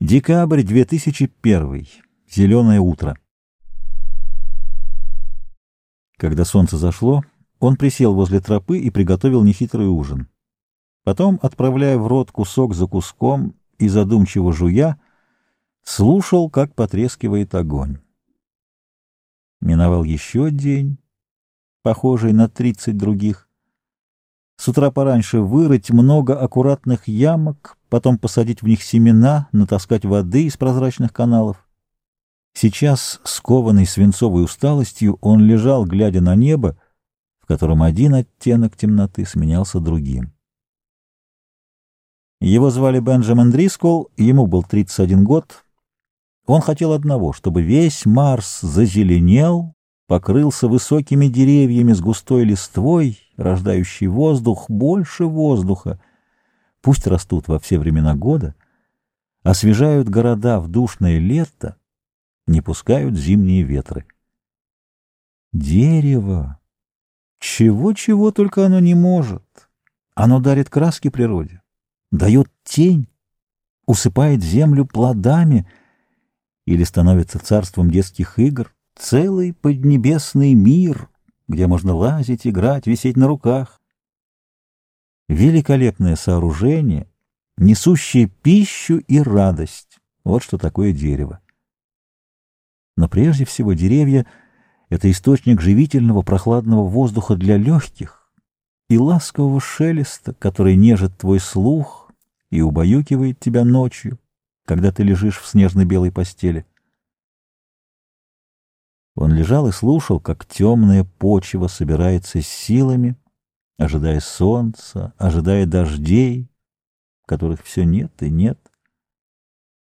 Декабрь 2001. Зеленое утро. Когда солнце зашло, он присел возле тропы и приготовил нехитрый ужин. Потом, отправляя в рот кусок за куском и задумчиво жуя, слушал, как потрескивает огонь. Миновал еще день, похожий на тридцать других. С утра пораньше вырыть много аккуратных ямок, потом посадить в них семена, натаскать воды из прозрачных каналов. Сейчас, скованный свинцовой усталостью, он лежал, глядя на небо, в котором один оттенок темноты сменялся другим. Его звали Бенджамин Дрискол, ему был 31 год. Он хотел одного, чтобы весь Марс зазеленел, покрылся высокими деревьями с густой листвой, рождающий воздух, больше воздуха. Пусть растут во все времена года, освежают города в душное лето, не пускают зимние ветры. Дерево! Чего-чего только оно не может. Оно дарит краски природе, дает тень, усыпает землю плодами или становится царством детских игр, целый поднебесный мир, где можно лазить, играть, висеть на руках. Великолепное сооружение, несущее пищу и радость. Вот что такое дерево. Но прежде всего деревья — это источник живительного прохладного воздуха для легких и ласкового шелеста, который нежит твой слух и убаюкивает тебя ночью, когда ты лежишь в снежно-белой постели. Он лежал и слушал, как темная почва собирается силами, ожидая солнца, ожидая дождей, которых все нет и нет.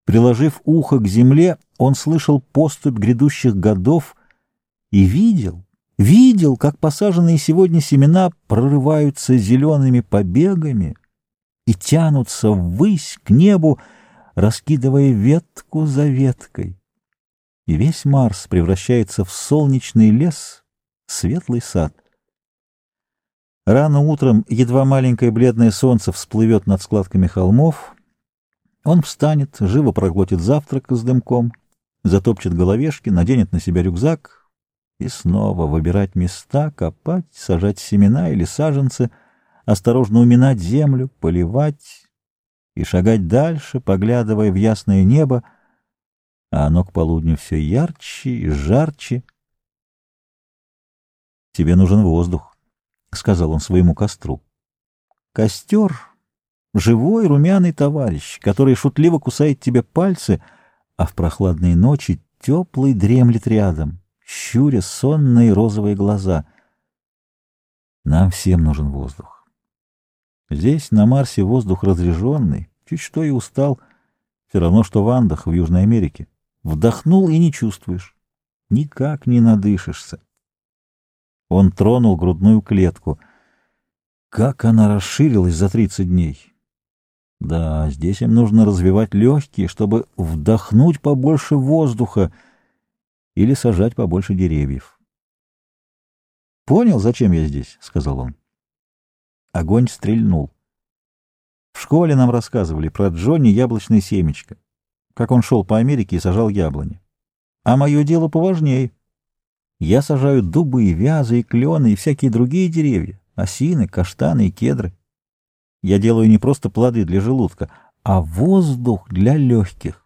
Приложив ухо к земле, он слышал поступь грядущих годов и видел, видел, как посаженные сегодня семена прорываются зелеными побегами и тянутся ввысь к небу, раскидывая ветку за веткой и весь Марс превращается в солнечный лес, светлый сад. Рано утром едва маленькое бледное солнце всплывет над складками холмов, он встанет, живо проглотит завтрак с дымком, затопчет головешки, наденет на себя рюкзак и снова выбирать места, копать, сажать семена или саженцы, осторожно уминать землю, поливать и шагать дальше, поглядывая в ясное небо, а оно к полудню все ярче и жарче. «Тебе нужен воздух», — сказал он своему костру. «Костер — живой румяный товарищ, который шутливо кусает тебе пальцы, а в прохладные ночи теплый дремлет рядом, щуря сонные розовые глаза. Нам всем нужен воздух. Здесь, на Марсе, воздух разреженный, чуть что и устал, все равно, что в Андах в Южной Америке. Вдохнул и не чувствуешь. Никак не надышишься. Он тронул грудную клетку. Как она расширилась за тридцать дней. Да, здесь им нужно развивать легкие, чтобы вдохнуть побольше воздуха или сажать побольше деревьев. «Понял, зачем я здесь?» — сказал он. Огонь стрельнул. В школе нам рассказывали про Джонни яблочное семечко как он шел по Америке и сажал яблони. А мое дело поважнее. Я сажаю дубы и вязы, и клены, и всякие другие деревья, осины, каштаны и кедры. Я делаю не просто плоды для желудка, а воздух для легких.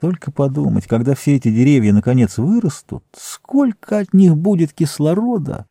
Только подумать, когда все эти деревья наконец вырастут, сколько от них будет кислорода,